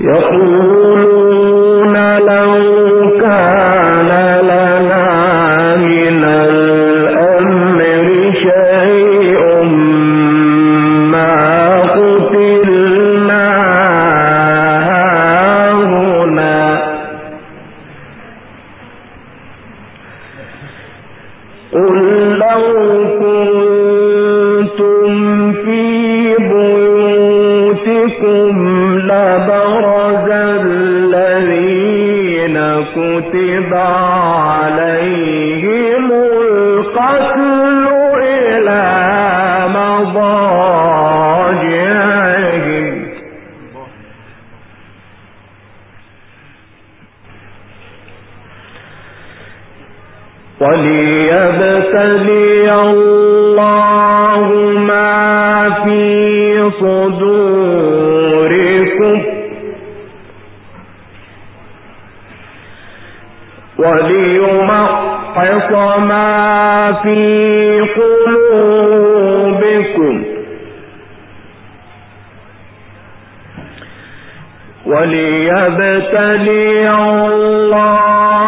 يقول وليبتلي الله ما في صدوركم. وليمحص ما في قلوبكم. وليبتلي الله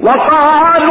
وقال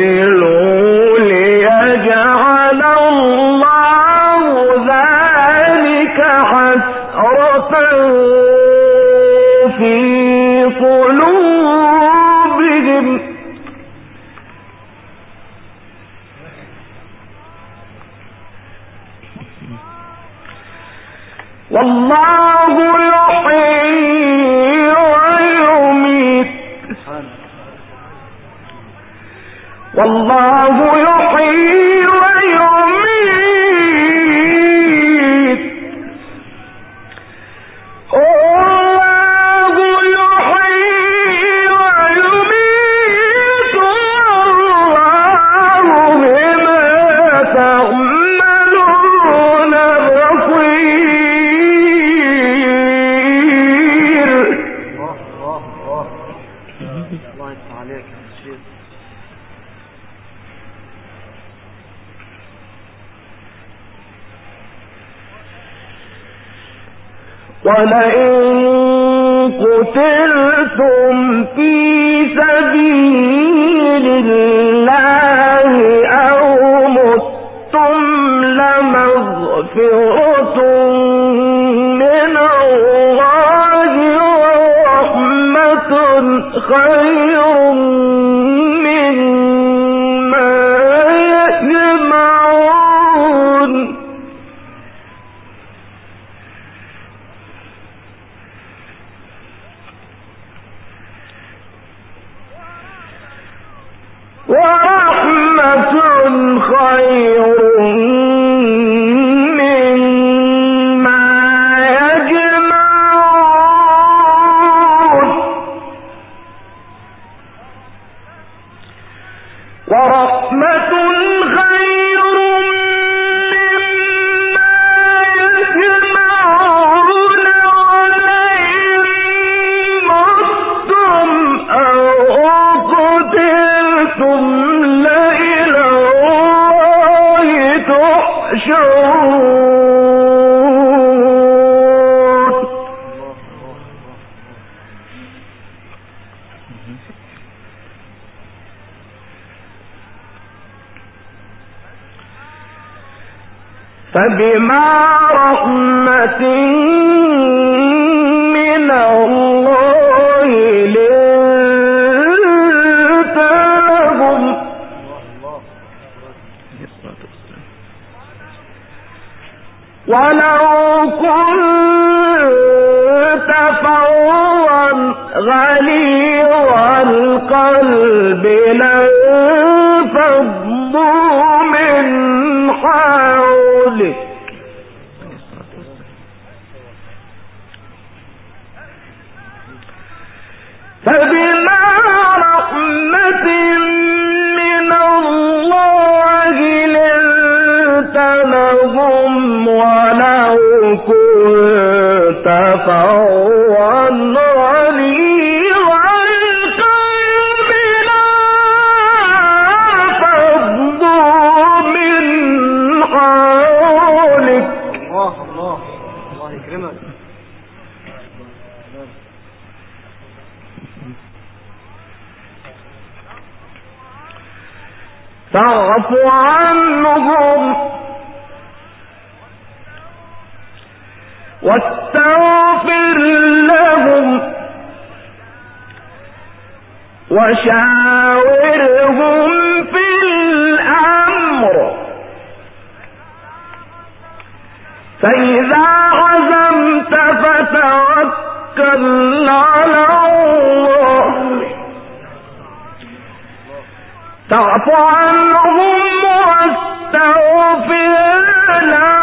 يرسله ليجعل ولئن قتلتم في سبيل الله أو من الله خير Whoa! فبما رحمة من الله لنت لهم. ولو كنت فظا غليظ القلب لانفضوا لهم ولو كنت فظا وشاورهم في الأمر. فإذا عزمت فتوكل على الله. تعف عنهم واستغفر لهم.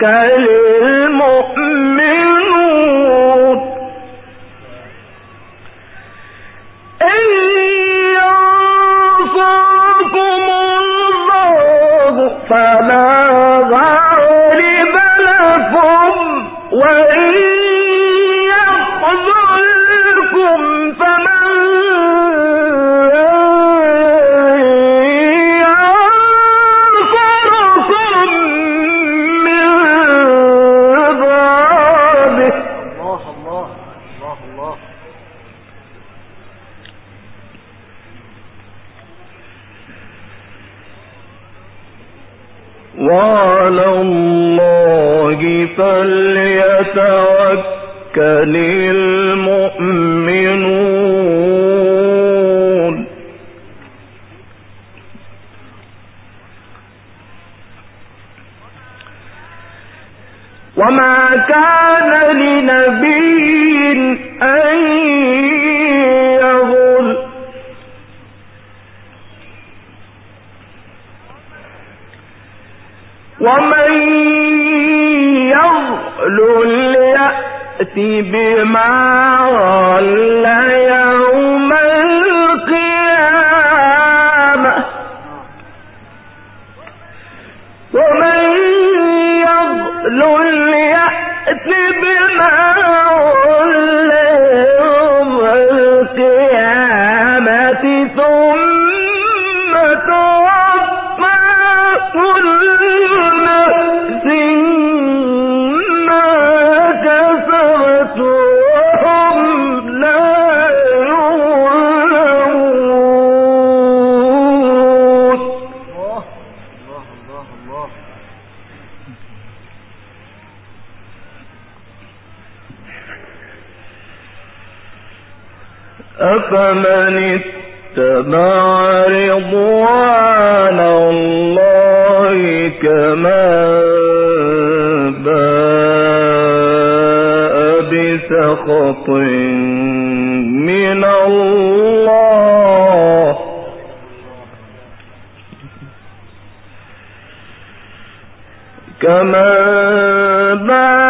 فليتوكل للمؤمنون أفمن اتبع رضوان الله كما باء بسخط من الله. كما باء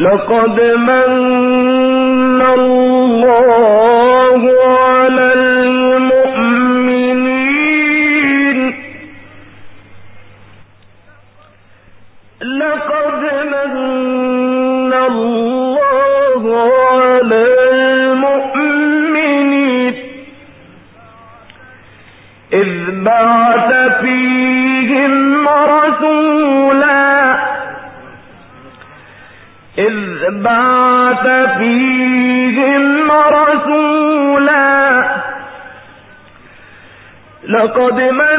لقد من الله على لقد من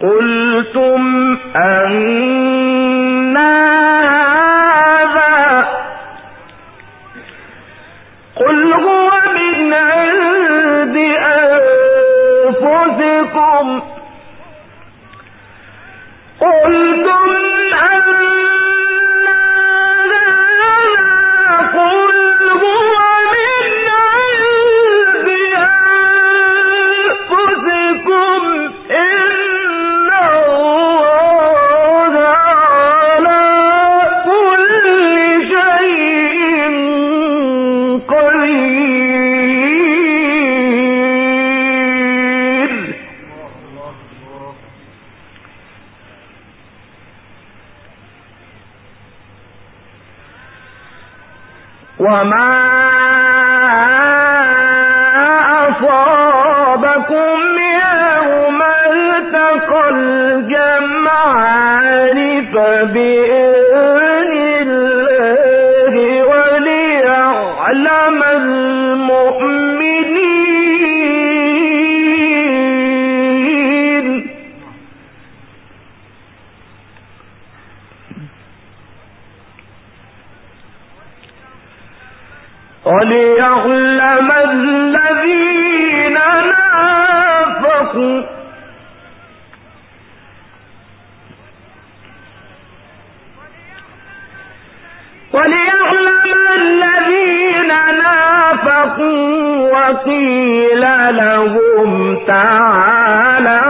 قل 我们。وقيل لهم تعالوا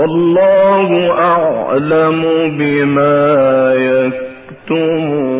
والله أعلم بما يكتمون.